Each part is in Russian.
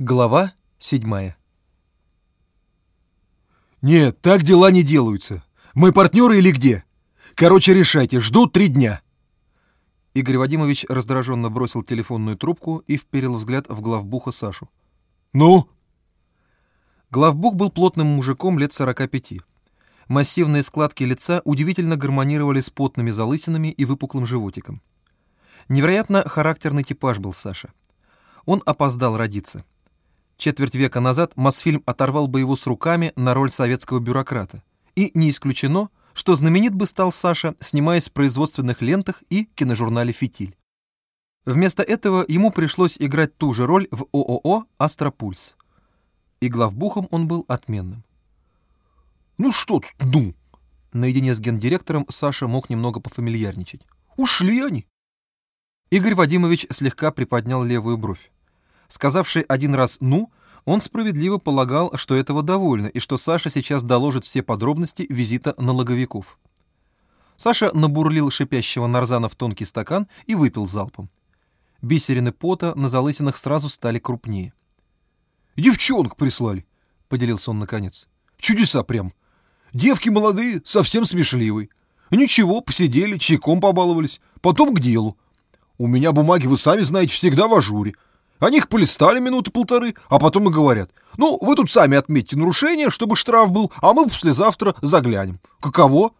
Глава седьмая. «Нет, так дела не делаются. Мы партнеры или где? Короче, решайте, жду три дня». Игорь Вадимович раздраженно бросил телефонную трубку и вперил взгляд в главбуха Сашу. «Ну?» Главбух был плотным мужиком лет 45. Массивные складки лица удивительно гармонировали с потными залысинами и выпуклым животиком. Невероятно характерный типаж был Саша. Он опоздал родиться. Четверть века назад Мосфильм оторвал бы его с руками на роль советского бюрократа. И не исключено, что знаменит бы стал Саша, снимаясь в производственных лентах и киножурнале «Фитиль». Вместо этого ему пришлось играть ту же роль в ООО «Астропульс». И главбухом он был отменным. «Ну что тут «ну»?» Наедине с гендиректором Саша мог немного пофамильярничать. «Ушли они!» Игорь Вадимович слегка приподнял левую бровь. Сказавший один раз «ну», он справедливо полагал, что этого довольно, и что Саша сейчас доложит все подробности визита налоговиков. Саша набурлил шипящего нарзана в тонкий стакан и выпил залпом. Бисерины пота на залысинах сразу стали крупнее. «Девчонок прислали», — поделился он наконец. «Чудеса прям. Девки молодые, совсем смешливые. Ничего, посидели, чайком побаловались, потом к делу. У меня бумаги, вы сами знаете, всегда в ажуре. Они их полистали минуты полторы, а потом и говорят. Ну, вы тут сами отметьте нарушение, чтобы штраф был, а мы послезавтра заглянем. Каково?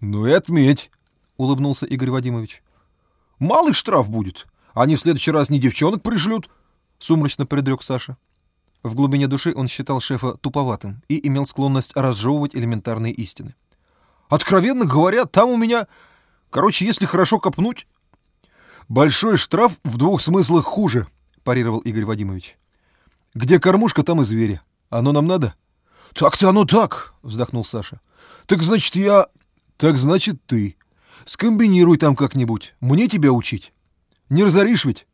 Ну и отметь, улыбнулся Игорь Вадимович. Малый штраф будет. Они в следующий раз не девчонок пришлют, сумрачно предрек Саша. В глубине души он считал шефа туповатым и имел склонность разжевывать элементарные истины. «Откровенно говоря, там у меня... Короче, если хорошо копнуть, «Большой штраф в двух смыслах хуже», — парировал Игорь Вадимович. «Где кормушка, там и звери. Оно нам надо?» «Так-то оно так», — вздохнул Саша. «Так значит, я...» «Так значит, ты. Скомбинируй там как-нибудь. Мне тебя учить. Не разоришь ведь?»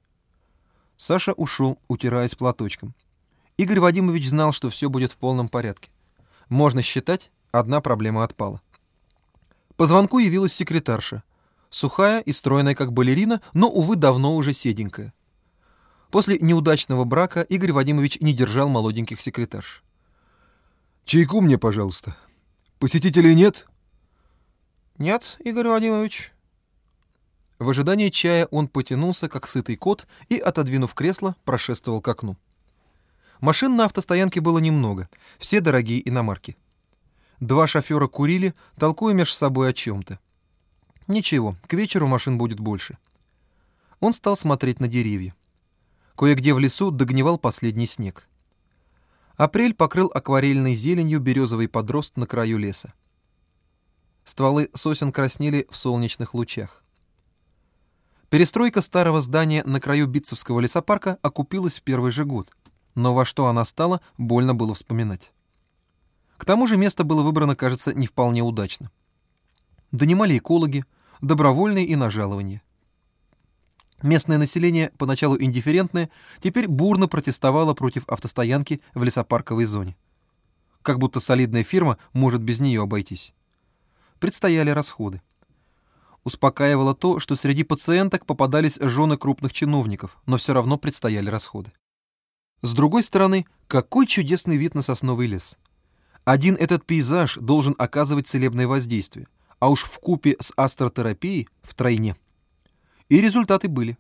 Саша ушел, утираясь платочком. Игорь Вадимович знал, что все будет в полном порядке. Можно считать, одна проблема отпала. По звонку явилась секретарша — Сухая и стройная, как балерина, но, увы, давно уже седенькая. После неудачного брака Игорь Вадимович не держал молоденьких секретарш. «Чайку мне, пожалуйста. Посетителей нет?» «Нет, Игорь Вадимович». В ожидании чая он потянулся, как сытый кот, и, отодвинув кресло, прошествовал к окну. Машин на автостоянке было немного, все дорогие иномарки. Два шофера курили, толкуя меж собой о чем-то. Ничего, к вечеру машин будет больше. Он стал смотреть на деревья. Кое-где в лесу догнивал последний снег. Апрель покрыл акварельной зеленью березовый подрост на краю леса. Стволы сосен краснели в солнечных лучах. Перестройка старого здания на краю Битцевского лесопарка окупилась в первый же год, но во что она стала, больно было вспоминать. К тому же место было выбрано, кажется, не вполне удачно. Донимали экологи, добровольные и на жалование. Местное население, поначалу индифферентное, теперь бурно протестовало против автостоянки в лесопарковой зоне. Как будто солидная фирма может без нее обойтись. Предстояли расходы. Успокаивало то, что среди пациенток попадались жены крупных чиновников, но все равно предстояли расходы. С другой стороны, какой чудесный вид на сосновый лес. Один этот пейзаж должен оказывать целебное воздействие а уж в купе с астротерапией втройне. И результаты были.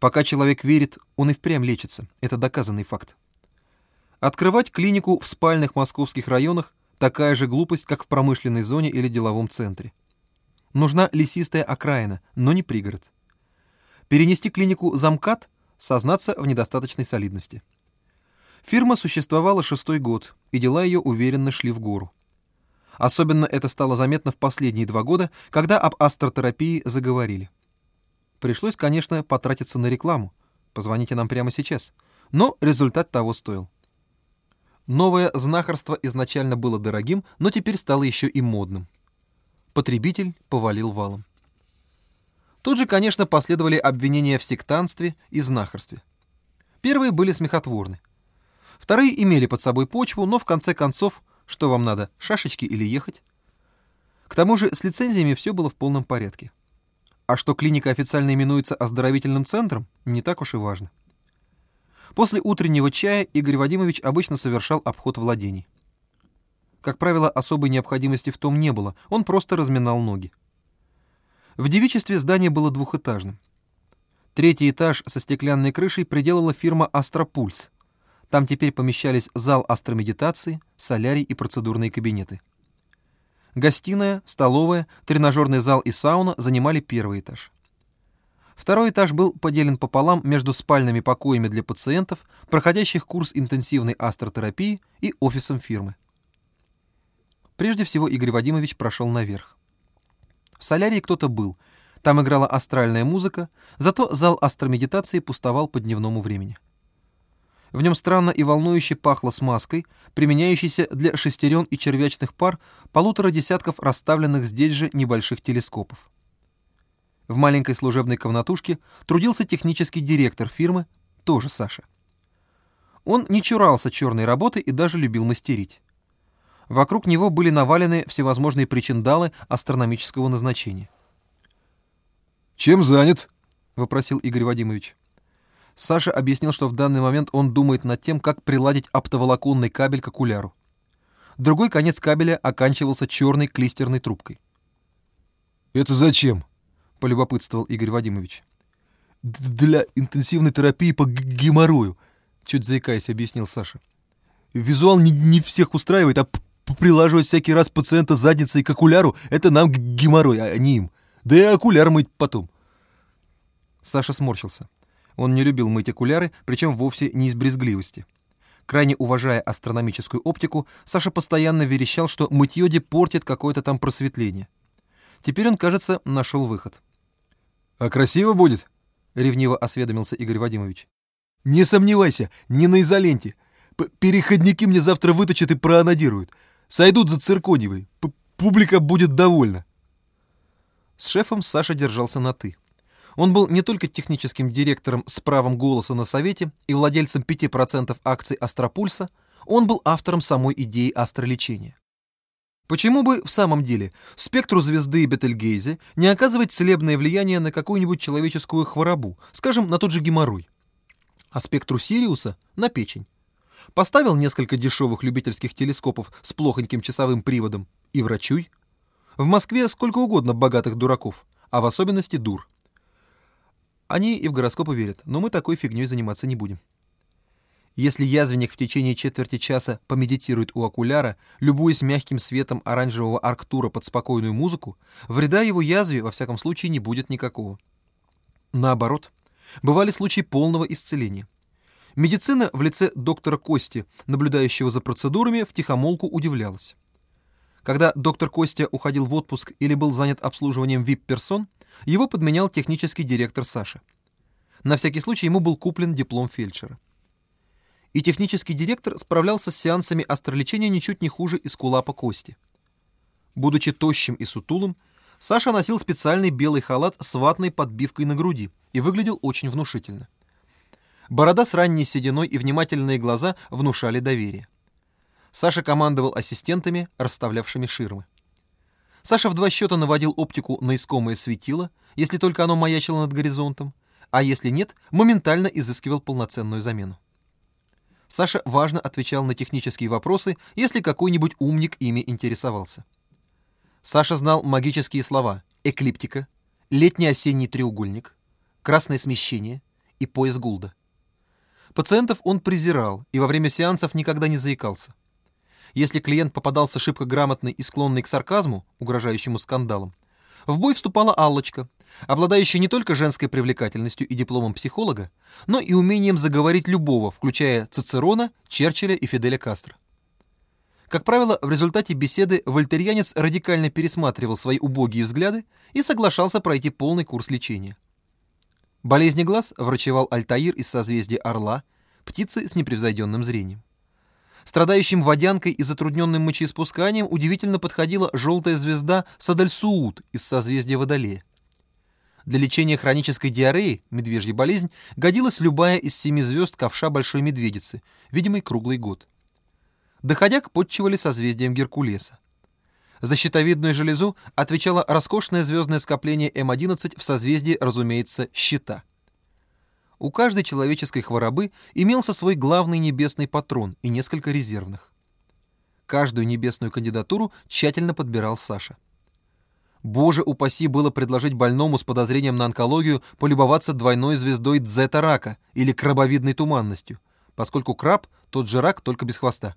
Пока человек верит, он и впрямь лечится. Это доказанный факт. Открывать клинику в спальных московских районах такая же глупость, как в промышленной зоне или деловом центре. Нужна лесистая окраина, но не пригород. Перенести клинику за МКАД – сознаться в недостаточной солидности. Фирма существовала шестой год, и дела ее уверенно шли в гору. Особенно это стало заметно в последние два года, когда об астротерапии заговорили. Пришлось, конечно, потратиться на рекламу. Позвоните нам прямо сейчас. Но результат того стоил. Новое знахарство изначально было дорогим, но теперь стало еще и модным. Потребитель повалил валом. Тут же, конечно, последовали обвинения в сектанстве и знахарстве. Первые были смехотворны. Вторые имели под собой почву, но в конце концов что вам надо, шашечки или ехать? К тому же с лицензиями все было в полном порядке. А что клиника официально именуется оздоровительным центром, не так уж и важно. После утреннего чая Игорь Вадимович обычно совершал обход владений. Как правило, особой необходимости в том не было, он просто разминал ноги. В девичестве здание было двухэтажным. Третий этаж со стеклянной крышей приделала фирма «Астропульс». Там теперь помещались зал астромедитации, солярий и процедурные кабинеты. Гостиная, столовая, тренажерный зал и сауна занимали первый этаж. Второй этаж был поделен пополам между спальными покоями для пациентов, проходящих курс интенсивной астротерапии и офисом фирмы. Прежде всего Игорь Вадимович прошел наверх. В солярии кто-то был. Там играла астральная музыка, зато зал астромедитации пустовал по дневному времени. В нем странно и волнующе пахло смазкой, применяющейся для шестерен и червячных пар полутора десятков расставленных здесь же небольших телескопов. В маленькой служебной комнатушке трудился технический директор фирмы, тоже Саша. Он не чурался черной работы и даже любил мастерить. Вокруг него были навалены всевозможные причиндалы астрономического назначения. «Чем занят?» — вопросил Игорь Вадимович. Саша объяснил, что в данный момент он думает над тем, как приладить оптоволоконный кабель к окуляру. Другой конец кабеля оканчивался черной клистерной трубкой. «Это зачем?» — полюбопытствовал Игорь Вадимович. «Для интенсивной терапии по геморрою», — чуть заикаясь, объяснил Саша. «Визуал не, не всех устраивает, а прилаживать всякий раз пациента задницей к окуляру — это нам геморрой, а не им. Да и окуляр мыть потом». Саша сморщился. Он не любил мыть окуляры, причем вовсе не из брезгливости. Крайне уважая астрономическую оптику, Саша постоянно верещал, что мытье портит какое-то там просветление. Теперь он, кажется, нашел выход. «А красиво будет?» — ревниво осведомился Игорь Вадимович. «Не сомневайся, не на изоленте. П Переходники мне завтра выточат и проанодируют. Сойдут за цирконевой. П Публика будет довольна». С шефом Саша держался на «ты». Он был не только техническим директором с правом голоса на совете и владельцем 5% акций Астропульса, он был автором самой идеи астролечения. Почему бы в самом деле спектру звезды Бетельгейзе не оказывать целебное влияние на какую-нибудь человеческую хворобу, скажем, на тот же геморрой? А спектру Сириуса — на печень. Поставил несколько дешевых любительских телескопов с плохоньким часовым приводом и врачуй. В Москве сколько угодно богатых дураков, а в особенности дур. Они и в гороскопы верят, но мы такой фигней заниматься не будем. Если язвенник в течение четверти часа помедитирует у окуляра, любуясь мягким светом оранжевого арктура под спокойную музыку, вреда его язве, во всяком случае, не будет никакого. Наоборот, бывали случаи полного исцеления. Медицина в лице доктора Кости, наблюдающего за процедурами, в тихомолку удивлялась. Когда доктор Костя уходил в отпуск или был занят обслуживанием VIP-персон, его подменял технический директор Саша. На всякий случай ему был куплен диплом фельдшера. И технический директор справлялся с сеансами астролечения ничуть не хуже Искулапа Кости. Будучи тощим и сутулым, Саша носил специальный белый халат с ватной подбивкой на груди и выглядел очень внушительно. Борода с ранней сединой и внимательные глаза внушали доверие. Саша командовал ассистентами, расставлявшими ширмы. Саша в два счета наводил оптику на искомое светило, если только оно маячило над горизонтом, а если нет, моментально изыскивал полноценную замену. Саша важно отвечал на технические вопросы, если какой-нибудь умник ими интересовался. Саша знал магические слова «эклиптика», «летний-осенний треугольник», «красное смещение» и «пояс Гулда». Пациентов он презирал и во время сеансов никогда не заикался. Если клиент попадался шибко грамотный и склонный к сарказму, угрожающему скандалам, в бой вступала Аллочка, обладающая не только женской привлекательностью и дипломом психолога, но и умением заговорить любого, включая Цицерона, Черчилля и Фиделя Кастро. Как правило, в результате беседы вольтерьянец радикально пересматривал свои убогие взгляды и соглашался пройти полный курс лечения. Болезни глаз врачевал Альтаир из созвездия Орла, птицы с непревзойденным зрением. Страдающим водянкой и затрудненным мочеиспусканием удивительно подходила желтая звезда Садальсуут из созвездия Водолея. Для лечения хронической диареи, медвежья болезнь, годилась любая из семи звезд ковша Большой Медведицы, видимый круглый год. Доходяк подчивали созвездием Геркулеса. За щитовидную железу отвечало роскошное звездное скопление М11 в созвездии, разумеется, Щита. У каждой человеческой хворобы имелся свой главный небесный патрон и несколько резервных. Каждую небесную кандидатуру тщательно подбирал Саша. Боже упаси было предложить больному с подозрением на онкологию полюбоваться двойной звездой дзета-рака или крабовидной туманностью, поскольку краб — тот же рак, только без хвоста.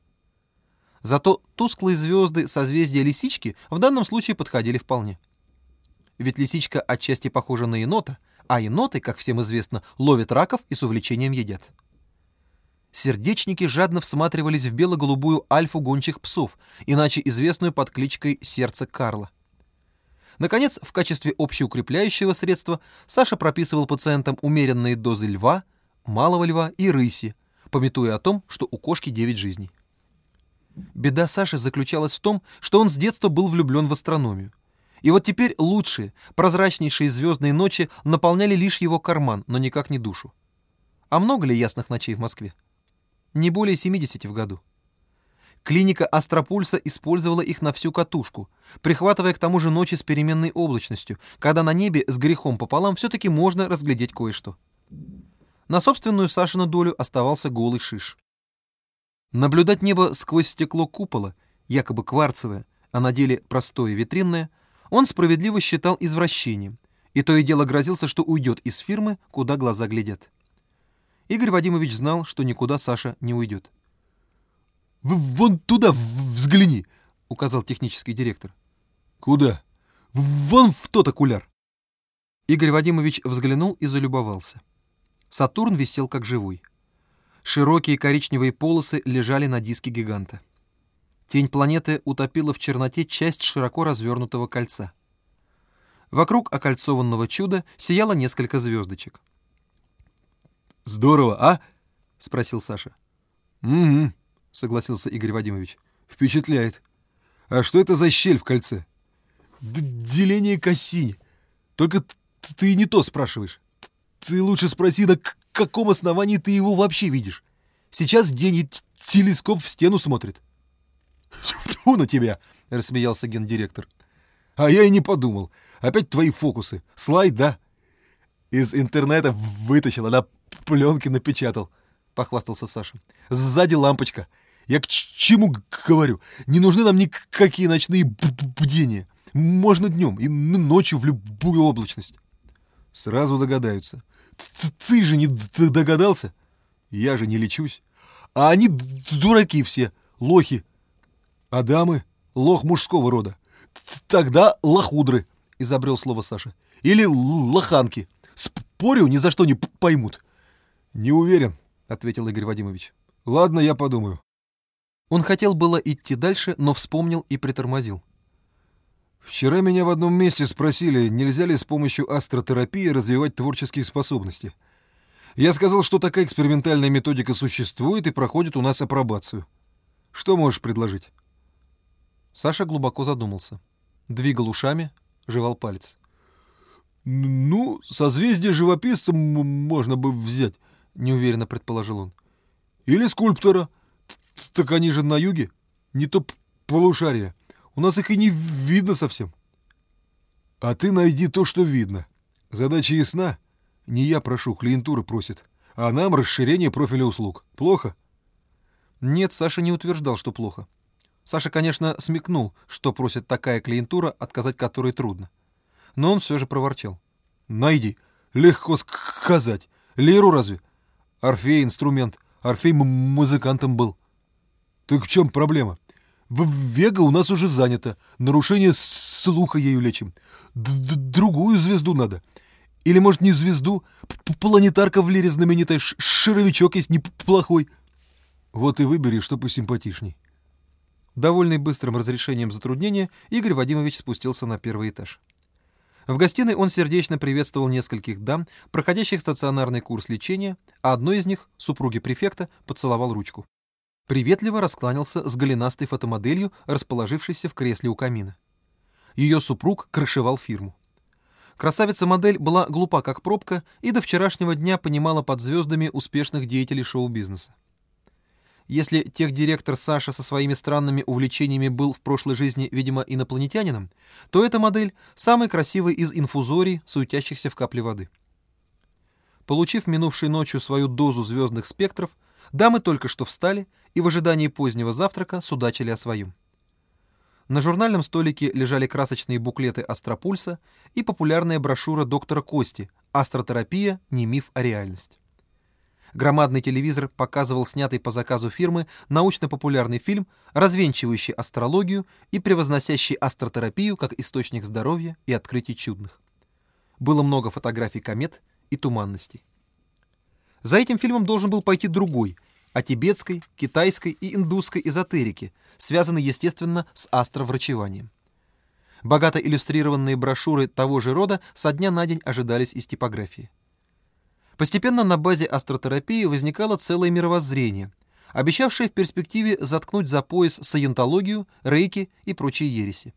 Зато тусклые звезды созвездия лисички в данном случае подходили вполне. Ведь лисичка отчасти похожа на енота, а еноты, как всем известно, ловят раков и с увлечением едят. Сердечники жадно всматривались в бело-голубую альфу гончих псов, иначе известную под кличкой «Сердце Карла». Наконец, в качестве общеукрепляющего средства Саша прописывал пациентам умеренные дозы льва, малого льва и рыси, пометуя о том, что у кошки 9 жизней. Беда Саши заключалась в том, что он с детства был влюблен в астрономию. И вот теперь лучшие, прозрачнейшие звездные ночи наполняли лишь его карман, но никак не душу. А много ли ясных ночей в Москве? Не более 70 в году. Клиника Астропульса использовала их на всю катушку, прихватывая к тому же ночи с переменной облачностью, когда на небе с грехом пополам все-таки можно разглядеть кое-что. На собственную Сашину долю оставался голый шиш. Наблюдать небо сквозь стекло купола, якобы кварцевое, а на деле простое витринное, он справедливо считал извращением, и то и дело грозился, что уйдет из фирмы, куда глаза глядят. Игорь Вадимович знал, что никуда Саша не уйдет. «Вон туда взгляни!» — указал технический директор. «Куда?» «Вон в тот окуляр!» Игорь Вадимович взглянул и залюбовался. Сатурн висел как живой. Широкие коричневые полосы лежали на диске гиганта. Тень планеты утопила в черноте часть широко развернутого кольца. Вокруг окольцованного чуда сияло несколько звездочек. «Здорово, а?» — спросил Саша. «Угу», — согласился Игорь Вадимович. «Впечатляет. А что это за щель в кольце?» Д «Деление Кассини. Только ты не то спрашиваешь. Ты лучше спроси, на каком основании ты его вообще видишь? Сейчас день и телескоп в стену смотрит. Фу на тебя, рассмеялся гендиректор. А я и не подумал. Опять твои фокусы. Слайд, да? Из интернета вытащил, а на пленке напечатал, похвастался Саша. Сзади лампочка. Я к чему говорю? Не нужны нам никакие ночные бдения. Можно днем и ночью в любую облачность. Сразу догадаются. Ты же не догадался? Я же не лечусь. А они дураки все, лохи. А дамы — лох мужского рода. Тогда лохудры, — изобрел слово Саша. Или лоханки. Спорю, ни за что не поймут. Не уверен, — ответил Игорь Вадимович. Ладно, я подумаю. Он хотел было идти дальше, но вспомнил и притормозил. Вчера меня в одном месте спросили, нельзя ли с помощью астротерапии развивать творческие способности. Я сказал, что такая экспериментальная методика существует и проходит у нас апробацию. Что можешь предложить? Саша глубоко задумался. Двигал ушами, жевал палец. «Ну, созвездие живописца можно бы взять», — неуверенно предположил он. «Или скульптора. Так они же на юге. Не то полушарие. У нас их и не видно совсем. А ты найди то, что видно. Задача ясна. Не я прошу, клиентура просит. А нам расширение профиля услуг. Плохо? Нет, Саша не утверждал, что плохо. Саша, конечно, смекнул, что просит такая клиентура, отказать которой трудно. Но он все же проворчал. Найди. Легко сказать. Леру разве? Орфей инструмент. Орфей музыкантом был. Так в чем проблема? В Вега у нас уже занято. Нарушение слуха ею лечим. Д -д Другую звезду надо. Или, может, не звезду? П Планетарка в лире знаменитая. Ш Шаровичок есть неплохой. Вот и выбери, что посимпатичней. Довольный быстрым разрешением затруднения, Игорь Вадимович спустился на первый этаж. В гостиной он сердечно приветствовал нескольких дам, проходящих стационарный курс лечения, а одной из них, супруги префекта, поцеловал ручку приветливо раскланялся с голенастой фотомоделью, расположившейся в кресле у камина. Ее супруг крышевал фирму. Красавица-модель была глупа как пробка и до вчерашнего дня понимала под звездами успешных деятелей шоу-бизнеса. Если техдиректор Саша со своими странными увлечениями был в прошлой жизни, видимо, инопланетянином, то эта модель — самый красивый из инфузорий, суетящихся в капле воды. Получив минувшей ночью свою дозу звездных спектров, дамы только что встали и в ожидании позднего завтрака судачили о своем. На журнальном столике лежали красочные буклеты Астропульса и популярная брошюра доктора Кости «Астротерапия. Не миф, а реальность». Громадный телевизор показывал снятый по заказу фирмы научно-популярный фильм, развенчивающий астрологию и превозносящий астротерапию как источник здоровья и открытий чудных. Было много фотографий комет и туманностей. За этим фильмом должен был пойти другой, о тибетской, китайской и индусской эзотерике, связанной, естественно, с астроврачеванием. Богато иллюстрированные брошюры того же рода со дня на день ожидались из типографии. Постепенно на базе астротерапии возникало целое мировоззрение, обещавшее в перспективе заткнуть за пояс саентологию, рейки и прочие ереси.